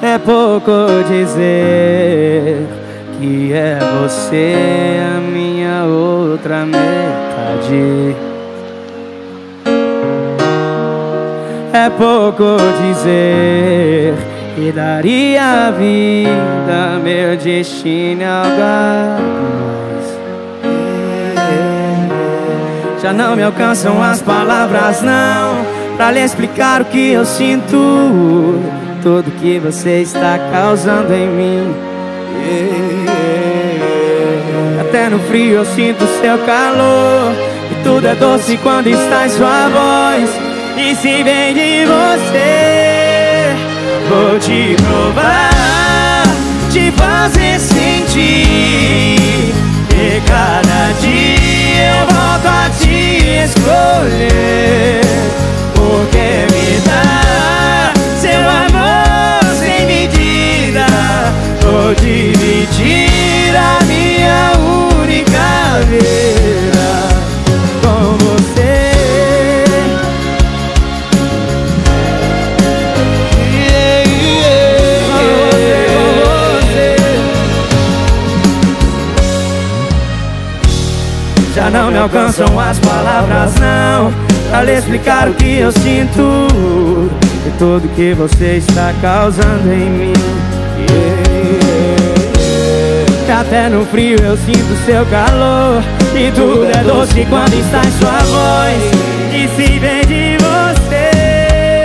É pouco dizer que é você a minha outra metade. É pouco dizer que daria a vida, meu destino é. Já não me alcançam as palavras, não, pra lhe explicar o que eu sinto, tudo que você está causando em mim. Até no frio eu sinto seu calor, e tudo é doce quando está em sua voz. E se vem de você, vou te provar, te fazer sentir. E cada dia eu volto a te escolher. Não me alcançam as palavras, não. Pra lhe explicar o que eu sinto E tudo que você está causando em mim. E Até no frio eu sinto seu calor E tudo é doce quando está em sua voz. E se vem de você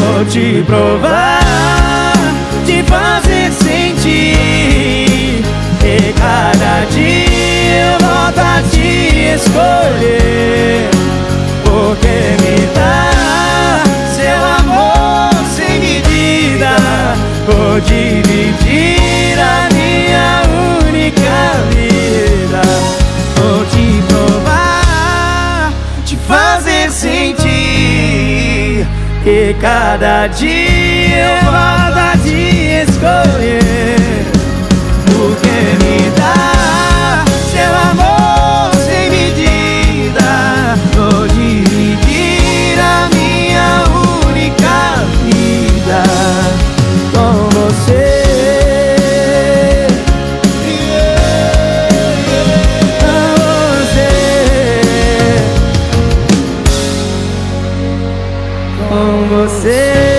Vou te provar dividir a minha única vida. Vou te provar, te fazer sentir que cada dia é hora de escolher o que com você.